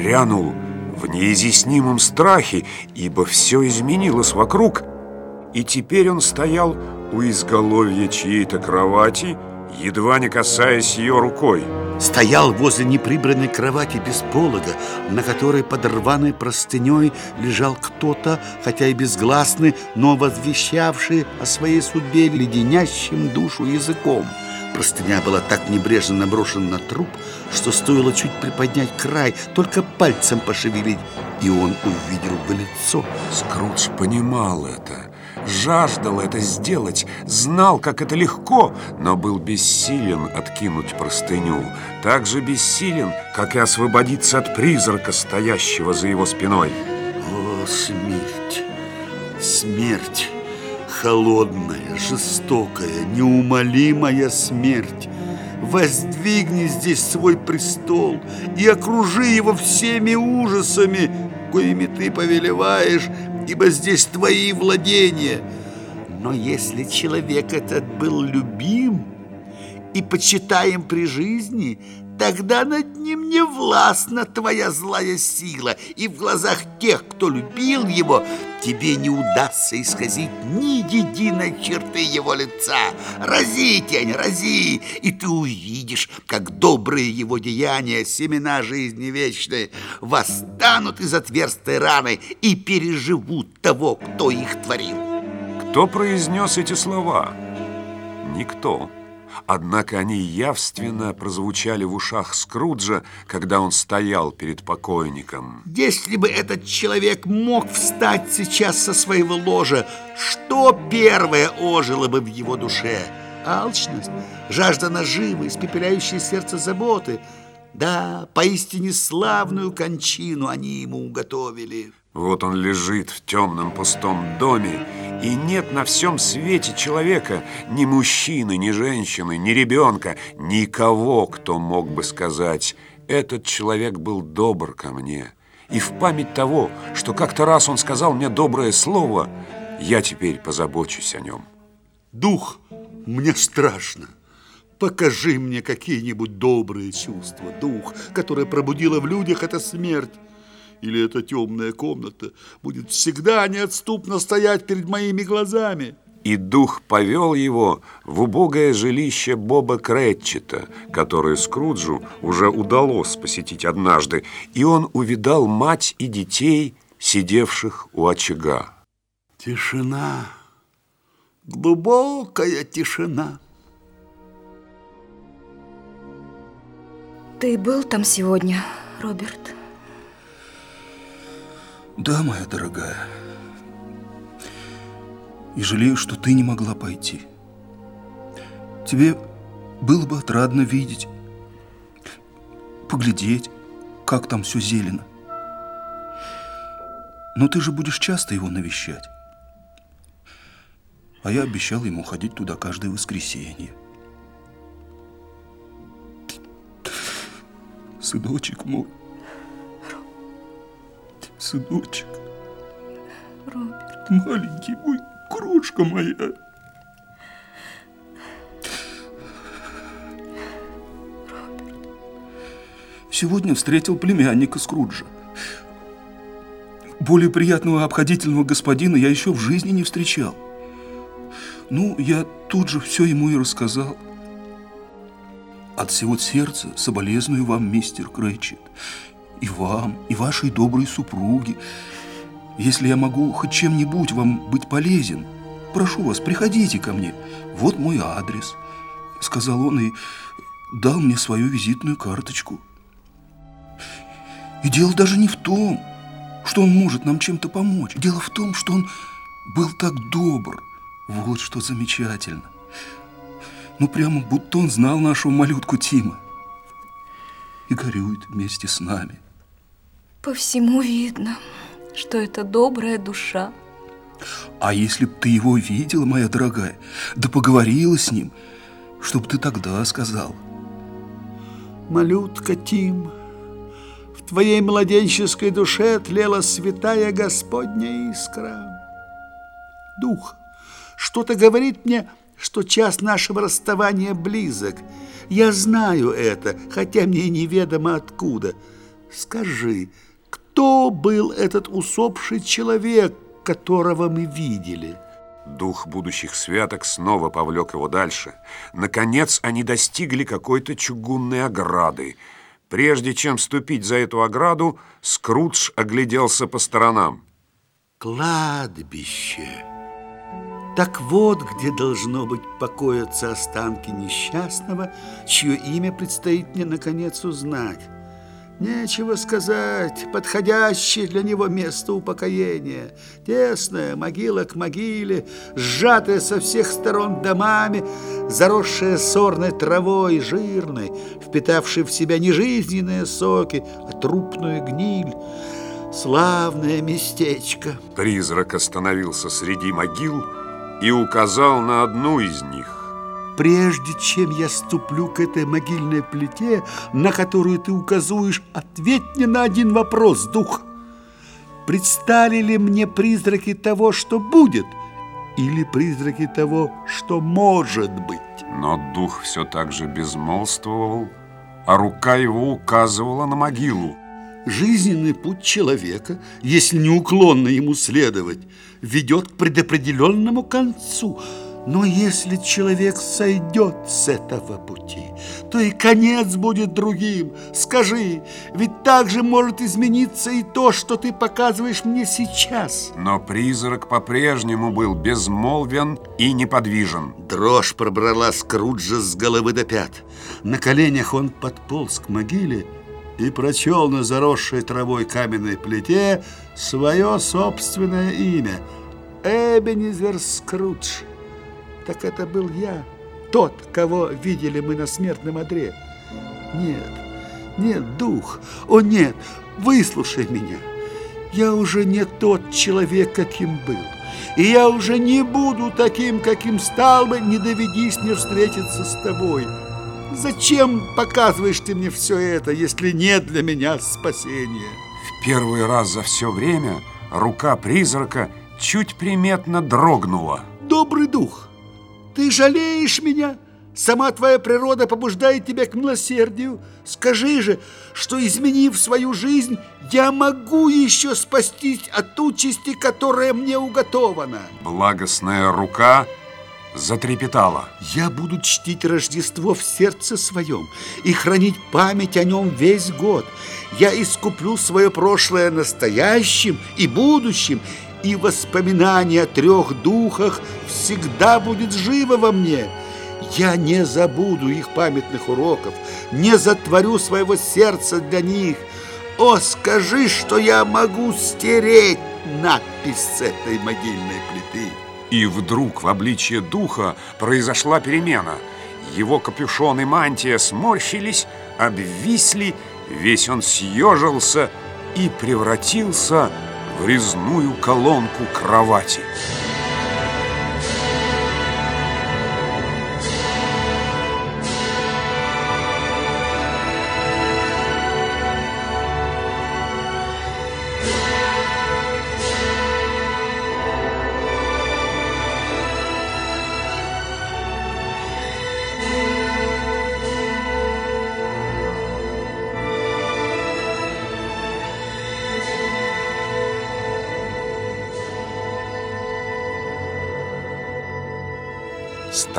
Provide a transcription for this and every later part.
отпрянул в неизъяснимом страхе, ибо все изменилось вокруг, и теперь он стоял у изголовья чьей-то кровати, едва не касаясь ее рукой. Стоял возле неприбранной кровати без полога, на которой под рваной простыней лежал кто-то, хотя и безгласный, но возвещавший о своей судьбе леденящим душу языком. Простыня была так небрежно наброшена на труп, что стоило чуть приподнять край, только пальцем пошевелить, и он увидел бы лицо. Скрудж понимал это, жаждал это сделать, знал, как это легко, но был бессилен откинуть простыню. Так же бессилен, как и освободиться от призрака, стоящего за его спиной. О, смерть! Смерть! Холодная, жестокая, неумолимая смерть! Воздвигни здесь свой престол и окружи его всеми ужасами, коими ты повелеваешь, ибо здесь твои владения. Но если человек этот был любим и почитаем при жизни, тогда над ним не властна твоя злая сила, и в глазах тех, кто любил его, тебе не удастся исказить ни единой черты его лица. Рази, тень, рази, и ты увидишь, как добрые его деяния, семена жизни вечной, восстанут из отверстой раны и переживут того, кто их творил. Кто произнес эти слова? Никто. Однако они явственно прозвучали в ушах Скруджа, когда он стоял перед покойником. Если бы этот человек мог встать сейчас со своего ложа, что первое ожило бы в его душе? Алчность, жажда наживы, испепеляющее сердце заботы. Да, поистине славную кончину они ему уготовили. Вот он лежит в темном пустом доме, и нет на всем свете человека, ни мужчины, ни женщины, ни ребенка, никого, кто мог бы сказать «этот человек был добр ко мне». И в память того, что как-то раз он сказал мне доброе слово, я теперь позабочусь о нем. Дух, мне страшно. Покажи мне какие-нибудь добрые чувства, дух, которое пробудило в людях эта смерть или эта темная комната будет всегда неотступно стоять перед моими глазами. И дух повел его в убогое жилище Боба Кретчета, которое Скруджу уже удалось посетить однажды, и он увидал мать и детей, сидевших у очага. Тишина, глубокая тишина. Ты был там сегодня, Роберт? Да, моя дорогая. И жалею, что ты не могла пойти. Тебе было бы отрадно видеть, поглядеть, как там все зелено. Но ты же будешь часто его навещать. А я обещал ему ходить туда каждое воскресенье. Сыночек мой сыночек. Роберт. Маленький мой, крошка моя. Роберт. Сегодня встретил племянника Скруджа. Более приятного обходительного господина я еще в жизни не встречал. Ну, я тут же все ему и рассказал. От всего сердца соболезную вам, мистер Крэтчет и вам, и вашей доброй супруге. Если я могу хоть чем-нибудь вам быть полезен, прошу вас, приходите ко мне. Вот мой адрес», — сказал он и дал мне свою визитную карточку. И дело даже не в том, что он может нам чем-то помочь. Дело в том, что он был так добр. Вот что замечательно. Ну, прямо будто он знал нашу малютку Тима и горюет вместе с нами. По всему видно, что это добрая душа. А если б ты его видела, моя дорогая, да поговорила с ним, что бы ты тогда сказал? Малютка Тим, в твоей младенческой душе тлела святая Господня искра. Дух, что-то говорит мне, что час нашего расставания близок. Я знаю это, хотя мне неведомо откуда – Скажи, кто был этот усопший человек, которого мы видели? Дух будущих святок снова повлек его дальше. Наконец они достигли какой-то чугунной ограды. Прежде чем ступить за эту ограду, Скрудж огляделся по сторонам. Кладбище. Так вот, где должно быть покоятся останки несчастного, чье имя предстоит мне наконец узнать. Нечего сказать, подходящее для него место упокоения. Тесная могила к могиле, сжатая со всех сторон домами, заросшая сорной травой, жирной, впитавшей в себя не жизненные соки, а трупную гниль. Славное местечко. Призрак остановился среди могил и указал на одну из них. Прежде чем я ступлю к этой могильной плите, на которую ты указываешь, ответь мне на один вопрос, дух. Предстали ли мне призраки того, что будет, или призраки того, что может быть? Но дух все так же безмолвствовал, а рука его указывала на могилу. Жизненный путь человека, если неуклонно ему следовать, ведет к предопределенному концу – но если человек сойдет с этого пути, то и конец будет другим. Скажи, ведь так же может измениться и то, что ты показываешь мне сейчас. Но призрак по-прежнему был безмолвен и неподвижен. Дрожь пробрала Скруджа с головы до пят. На коленях он подполз к могиле и прочел на заросшей травой каменной плите свое собственное имя – Эбенезер Скрудж так это был я, тот, кого видели мы на смертном одре. Нет, нет, дух, о нет, выслушай меня. Я уже не тот человек, каким был. И я уже не буду таким, каким стал бы, не доведись мне встретиться с тобой. Зачем показываешь ты мне все это, если нет для меня спасения? В первый раз за все время рука призрака чуть приметно дрогнула. Добрый дух, ты жалеешь меня? Сама твоя природа побуждает тебя к милосердию. Скажи же, что, изменив свою жизнь, я могу еще спастись от участи, которая мне уготована. Благостная рука затрепетала. Я буду чтить Рождество в сердце своем и хранить память о нем весь год. Я искуплю свое прошлое настоящим и будущим, и воспоминание о трех духах всегда будет живо во мне. Я не забуду их памятных уроков, не затворю своего сердца для них. О, скажи, что я могу стереть надпись с этой могильной плиты. И вдруг в обличье духа произошла перемена. Его капюшон и мантия сморщились, обвисли, весь он съежился и превратился в резную колонку кровати.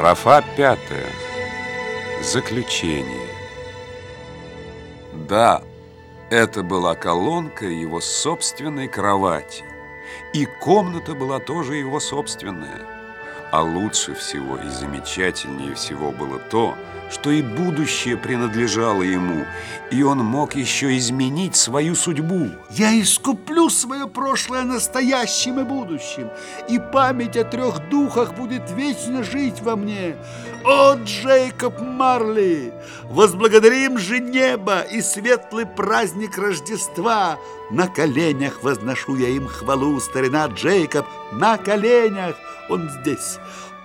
Строфа пятая. Заключение. Да, это была колонка его собственной кровати. И комната была тоже его собственная. А лучше всего и замечательнее всего было то, что и будущее принадлежало ему, и он мог еще изменить свою судьбу. Я искуплю свое прошлое настоящим и будущим, и память о трех духах будет вечно жить во мне. О, Джейкоб Марли, возблагодарим же небо и светлый праздник Рождества. На коленях возношу я им хвалу, старина Джейкоб, на коленях. Он здесь,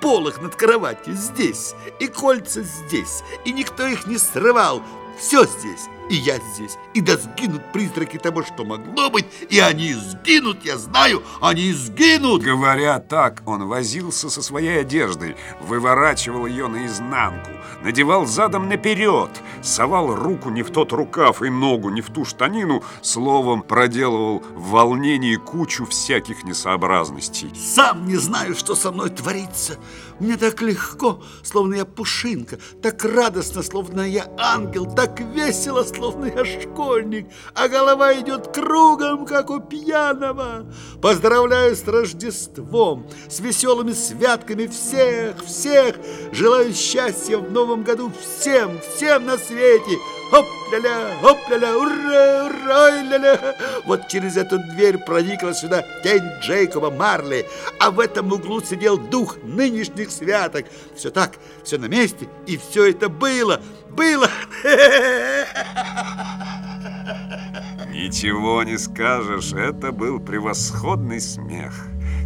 полох над кроватью здесь, и кольца здесь, и никто их не срывал. Все здесь, и я здесь. И да сгинут призраки того, что могло быть, и они сгинут, я знаю, они сгинут. Говоря так, он возился со своей одеждой, выворачивал ее наизнанку, надевал задом наперед, совал руку не в тот рукав и ногу не в ту штанину, словом, проделывал в волнении кучу всяких несообразностей. Сам не знаю, что со мной творится. Мне так легко, словно я пушинка, так радостно, словно я ангел, так весело, словно я школьник, а голова идет кругом, как у пьяного. Поздравляю с Рождеством, с веселыми святками всех, всех. Желаю счастья в новом году всем, всем на свете. Хоп-ля-ля, хоп-ля-ля, ура, ура, ля-ля. Вот через эту дверь проникла сюда тень Джейкоба Марли, а в этом углу сидел дух нынешних святок. Все так, все на месте, и все это было, было. Ничего не скажешь, это был превосходный смех.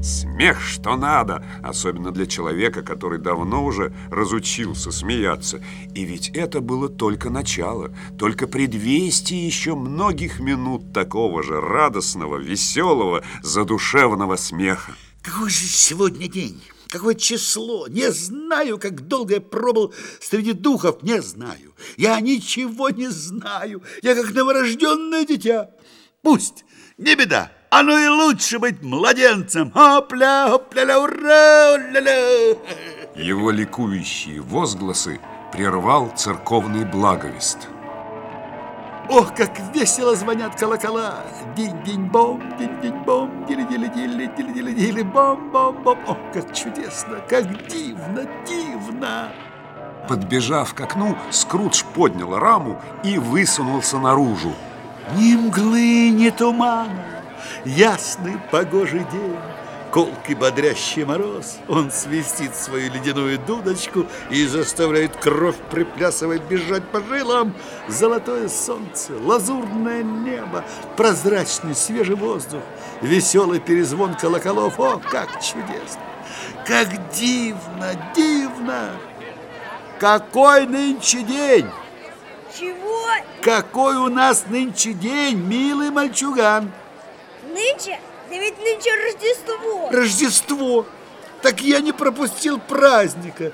Смех, что надо, особенно для человека, который давно уже разучился смеяться. И ведь это было только начало, только предвестие еще многих минут такого же радостного, веселого, задушевного смеха. Какой же сегодня день? Какое число? Не знаю, как долго я пробыл среди духов, не знаю. Я ничего не знаю. Я как новорожденное дитя. Пусть, не беда. Оно и лучше быть младенцем. Хопля, хопля-ля, ура, ля-ля. Его ликующие возгласы прервал церковный благовест. Ох, как весело звонят колокола! Динь-динь-бом, динь-динь-бом, дили-дили-дили, дили-дили-дили, бом-бом-бом. Ох, как чудесно, как дивно, дивно! Подбежав к окну, Скрудж поднял раму и высунулся наружу. Ни мглы, ни тумана, ясный погожий день. Колкий бодрящий мороз, он свистит свою ледяную дудочку и заставляет кровь приплясывать бежать по жилам. Золотое солнце, лазурное небо, прозрачный свежий воздух, веселый перезвон колоколов. О, как чудесно! Как дивно, дивно! Какой нынче день! Чего? Какой у нас нынче день, милый мальчуган! Нынче? Да ведь нынче Рождество. Рождество! Так я не пропустил праздника.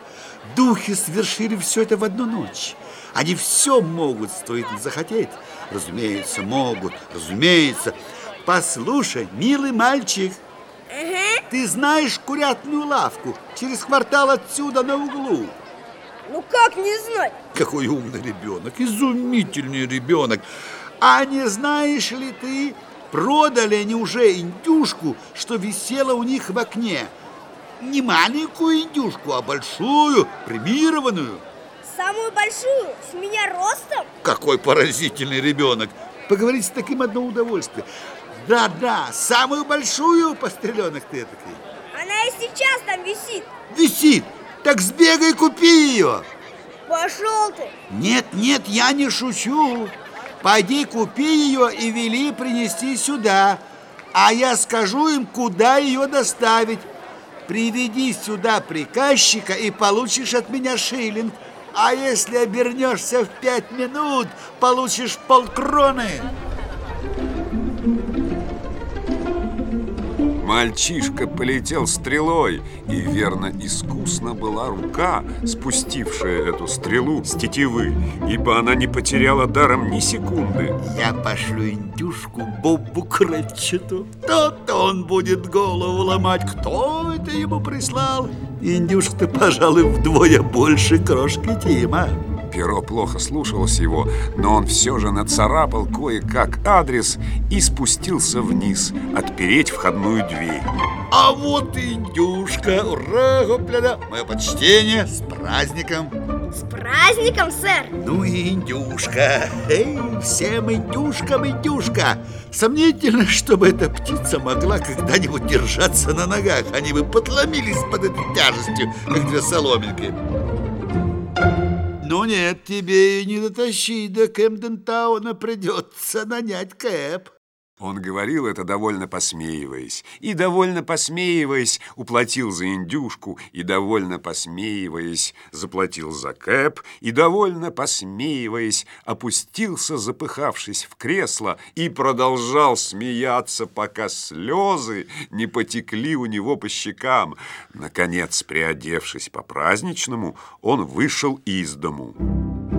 Духи совершили все это в одну ночь. Они все могут, стоит им захотеть. Разумеется, могут, разумеется. Послушай, милый мальчик, Ага. ты знаешь курятную лавку через квартал отсюда на углу? Ну как не знать? Какой умный ребенок, изумительный ребенок. А не знаешь ли ты, продали они уже индюшку, что висела у них в окне? Не маленькую индюшку, а большую, премированную. Самую большую, с меня ростом? Какой поразительный ребенок. Поговорить с таким одно удовольствие. Да-да, самую большую, постреленок ты такой. Она и сейчас там висит. Висит. Так сбегай, купи ее. Пошел ты. Нет, нет, я не шучу. Пойди купи ее и вели принести сюда. А я скажу им, куда ее доставить. Приведи сюда приказчика и получишь от меня шиллинг. А если обернешься в пять минут, получишь полкроны. Мальчишка полетел стрелой, и верно искусно была рука, спустившая эту стрелу с тетивы, ибо она не потеряла даром ни секунды. Я пошлю индюшку Бобу Кретчету. То-то он будет голову ломать, кто это ему прислал. Индюшка-то, пожалуй, вдвое больше крошки Тима. Перо плохо слушалось его, но он все же нацарапал кое-как адрес и спустился вниз, отпереть входную дверь. А вот и индюшка. Ура, хопля Мое почтение, с праздником. С праздником, сэр. Ну и индюшка. Эй, всем индюшкам индюшка. Сомнительно, чтобы эта птица могла когда-нибудь держаться на ногах. Они бы подломились под этой тяжестью, как две соломинки. Ну нет, тебе и не дотащить до Кэмден-тауна придется нанять кэп. Он говорил это довольно посмеиваясь, и довольно посмеиваясь уплатил за индюшку, и довольно посмеиваясь заплатил за кэп, и довольно посмеиваясь опустился, запыхавшись в кресло, и продолжал смеяться, пока слезы не потекли у него по щекам. Наконец, приодевшись по-праздничному, он вышел из дому.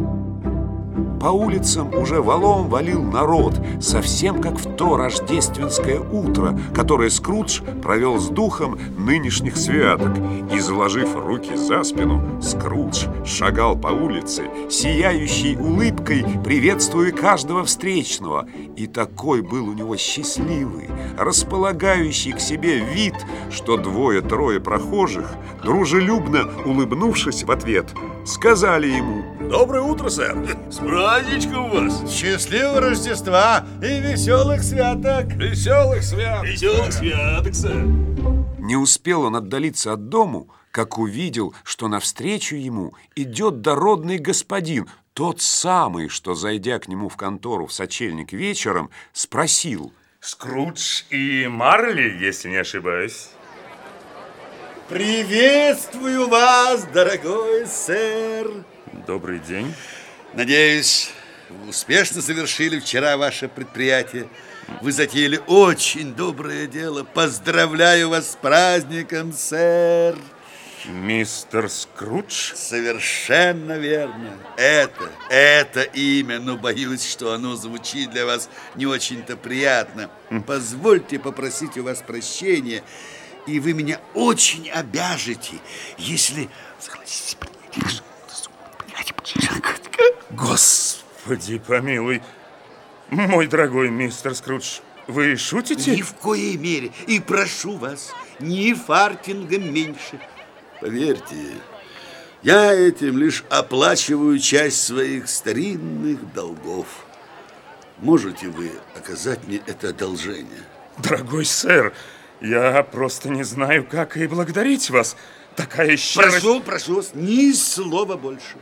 По улицам уже валом валил народ, совсем как в то рождественское утро, которое Скрудж провел с духом нынешних святок. И, заложив руки за спину, Скрудж шагал по улице, сияющей улыбкой, приветствуя каждого встречного. И такой был у него счастливый, располагающий к себе вид, что двое-трое прохожих, дружелюбно улыбнувшись в ответ, сказали ему Доброе утро, сэр. С праздничком вас. Счастливого Рождества и веселых святок! Веселых свят. Веселых святок, сэр. Не успел он отдалиться от дому, как увидел, что навстречу ему идет дородный господин, тот самый, что, зайдя к нему в контору в сочельник вечером, спросил. Скрудж и Марли, если не ошибаюсь. Приветствую вас, дорогой сэр! Добрый день. Надеюсь, вы успешно завершили вчера ваше предприятие. Вы затеяли очень доброе дело. Поздравляю вас с праздником, сэр. Мистер Скрудж? Совершенно верно. Это, это имя, но боюсь, что оно звучит для вас не очень-то приятно. Позвольте попросить у вас прощения, и вы меня очень обяжете, если согласитесь принять Господи помилуй. Мой дорогой мистер Скрудж, вы шутите? Ни в коей мере. И прошу вас, ни фартингом меньше. Поверьте, я этим лишь оплачиваю часть своих старинных долгов. Можете вы оказать мне это одолжение? Дорогой сэр, я просто не знаю, как и благодарить вас. Такая щедрость... Прошу, прошу вас, ни слова больше.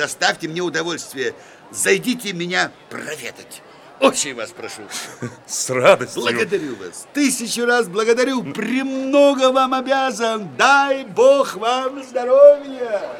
Доставьте мне удовольствие. Зайдите меня проведать. Очень вас прошу. С радостью. Благодарю вас. Тысячу раз благодарю. Премного вам обязан. Дай Бог вам здоровья.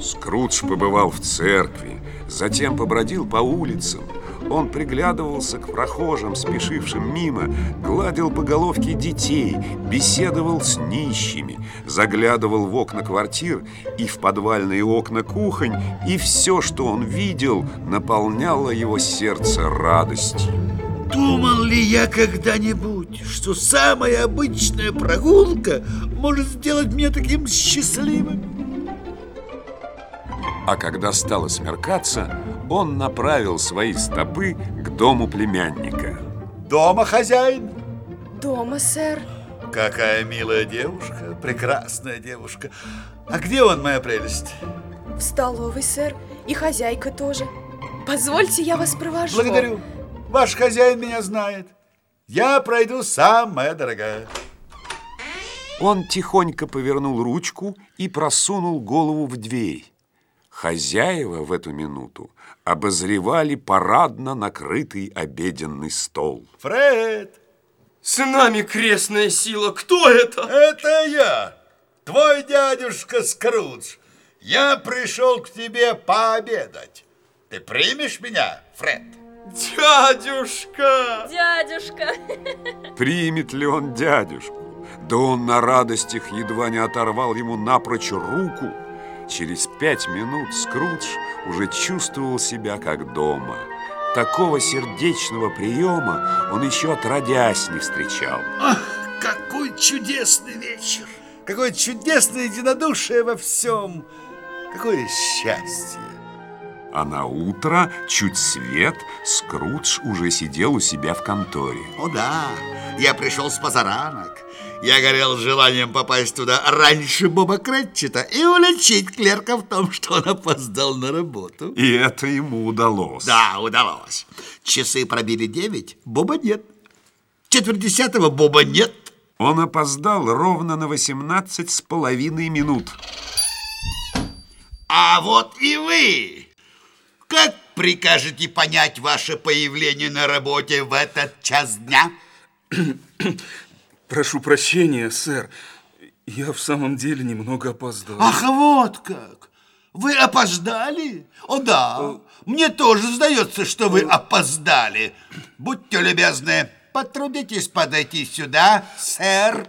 Скрудж побывал в церкви, затем побродил по улицам. Он приглядывался к прохожим, спешившим мимо, гладил по головке детей, беседовал с нищими, заглядывал в окна квартир и в подвальные окна кухонь, и все, что он видел, наполняло его сердце радостью. Думал ли я когда-нибудь, что самая обычная прогулка может сделать меня таким счастливым? А когда стало смеркаться, он направил свои стопы к дому племянника. Дома хозяин? Дома, сэр. Какая милая девушка, прекрасная девушка. А где он, моя прелесть? В столовой, сэр. И хозяйка тоже. Позвольте, я вас провожу. Благодарю. Ваш хозяин меня знает. Я пройду сам, моя дорогая. Он тихонько повернул ручку и просунул голову в дверь. Хозяева в эту минуту обозревали парадно накрытый обеденный стол. Фред, С нами крестная сила. Кто это? это я, твой дядюшка Скрудж. Я пришел к тебе пообедать. Ты примешь меня, Фред? Дядюшка! Дядюшка. Примет ли он дядюшку? Да он на радостях едва не оторвал ему напрочь руку. Через пять минут Скрудж уже чувствовал себя как дома. Такого сердечного приема он еще отродясь не встречал. Ах, какой чудесный вечер! Какое чудесное единодушие во всем! Какое счастье! А на утро, чуть свет, Скрудж уже сидел у себя в конторе. О да, я пришел с позаранок. Я горел желанием попасть туда раньше Боба Кретчета и уличить клерка в том, что он опоздал на работу. И это ему удалось. Да, удалось. Часы пробили девять, Боба нет. Четверть десятого Боба нет. Он опоздал ровно на 18 с половиной минут. А вот и вы. Как прикажете понять ваше появление на работе в этот час дня? Прошу прощения, сэр. Я в самом деле немного опоздал. Ах, вот как! Вы опоздали? О, да. Мне тоже сдается, что вы опоздали. Будьте любезны, потрудитесь подойти сюда, сэр.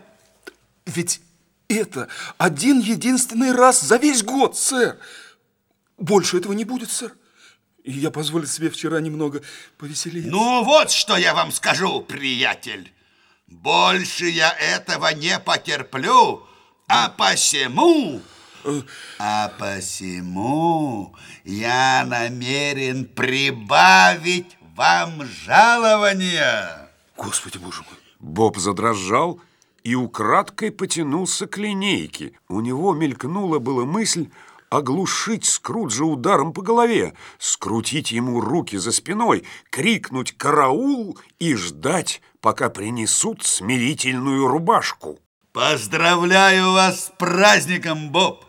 Ведь это один единственный раз за весь год, сэр. Больше этого не будет, сэр. И я позволил себе вчера немного повеселиться. Ну, вот что я вам скажу, приятель. Больше я этого не потерплю, а посему... А посему я намерен прибавить вам жалование. Господи, боже мой. Боб задрожал и украдкой потянулся к линейке. У него мелькнула была мысль оглушить Скруджа ударом по голове, скрутить ему руки за спиной, крикнуть «караул» и ждать, пока принесут смирительную рубашку. Поздравляю вас с праздником, Боб!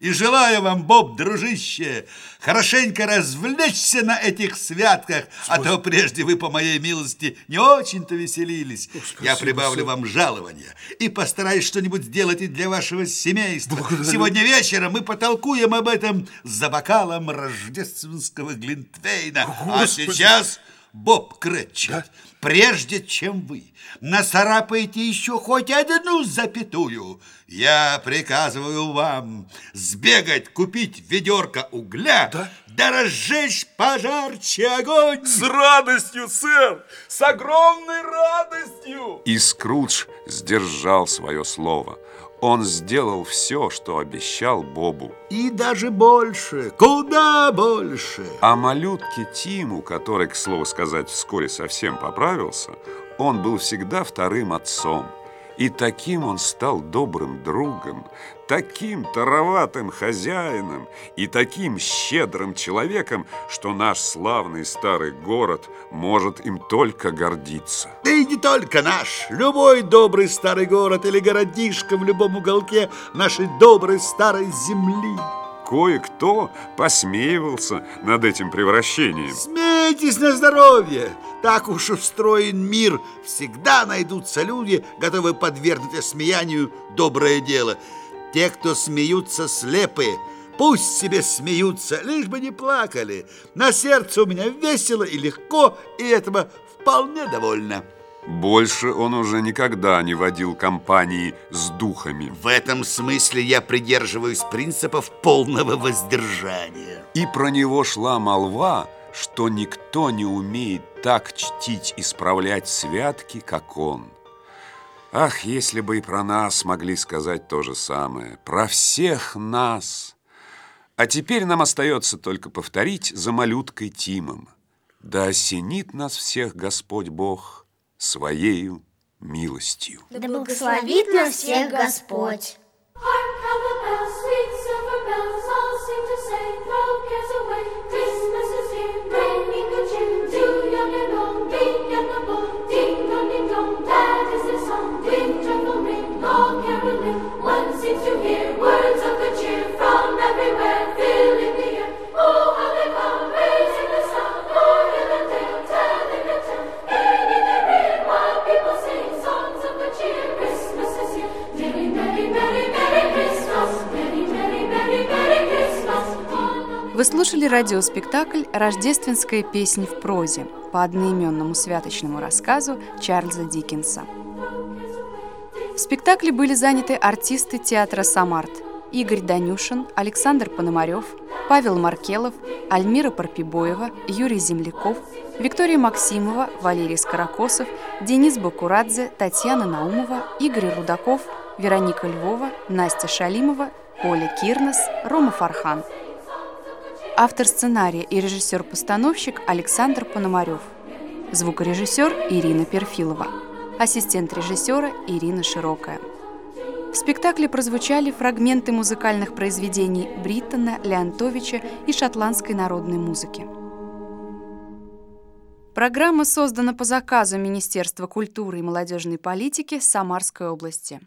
И желаю вам, Боб, дружище, хорошенько развлечься на этих святках, а то прежде вы, по моей милости, не очень-то веселились. Я прибавлю вам жалование и постараюсь что-нибудь сделать и для вашего семейства. Сегодня вечером мы потолкуем об этом за бокалом рождественского глинтвейна. А сейчас... Боб Кретчет, прежде чем вы нацарапаете еще хоть одну запятую, я приказываю вам сбегать, купить ведерко угля, да, да разжечь пожарче огонь. С радостью, сэр! С огромной радостью! И Скрудж сдержал свое слово. Он сделал все, что обещал Бобу. И даже больше, куда больше. А малютке Тиму, который, к слову сказать, вскоре совсем поправился, он был всегда вторым отцом. И таким он стал добрым другом, таким тароватым хозяином и таким щедрым человеком, что наш славный старый город может им только гордиться. Да и не только наш. Любой добрый старый город или городишко в любом уголке нашей доброй старой земли. Кое-кто посмеивался над этим превращением. Смейтесь на здоровье! Так уж устроен мир. Всегда найдутся люди, готовые подвергнуть осмеянию доброе дело. Те, кто смеются слепы, пусть себе смеются, лишь бы не плакали. На сердце у меня весело и легко, и этого вполне довольно. Больше он уже никогда не водил компании с духами. В этом смысле я придерживаюсь принципов полного воздержания. И про него шла молва, что никто не умеет так чтить и справлять святки, как он. Ах, если бы и про нас могли сказать то же самое. Про всех нас. А теперь нам остается только повторить за малюткой Тимом. Да осенит нас всех Господь Бог своею милостью. Да благословит нас всех Господь. One seems to hear words of good cheer from everywhere, Вы слушали радиоспектакль «Рождественская песня в прозе» по одноименному святочному рассказу Чарльза Диккенса. В спектакле были заняты артисты театра «Самарт» Игорь Данюшин, Александр Пономарев, Павел Маркелов, Альмира Парпибоева, Юрий Земляков, Виктория Максимова, Валерий Скорокосов, Денис Бакурадзе, Татьяна Наумова, Игорь Рудаков, Вероника Львова, Настя Шалимова, Оля Кирнос, Рома Фархан. Автор сценария и режиссер-постановщик Александр Пономарев. Звукорежиссер Ирина Перфилова ассистент режиссера Ирина Широкая. В спектакле прозвучали фрагменты музыкальных произведений Бриттона, Леонтовича и шотландской народной музыки. Программа создана по заказу Министерства культуры и молодежной политики Самарской области.